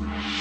you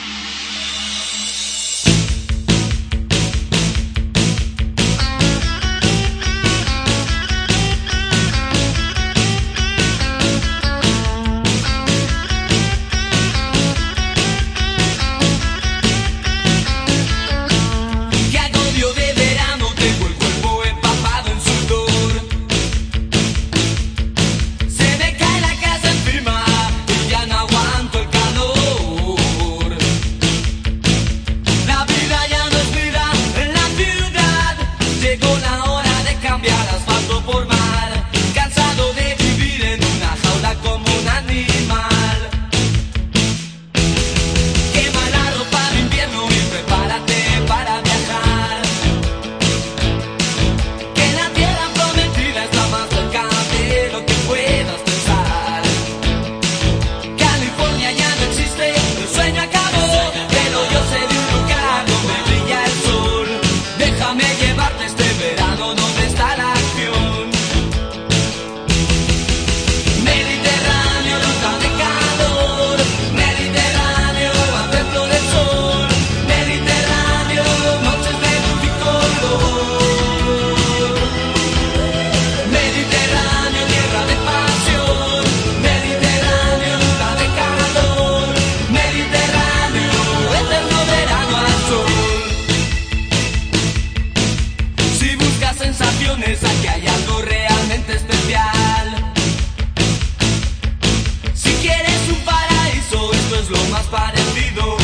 aquí hay algo realmente especial. Si quieres un paraíso, esto es lo más parecido.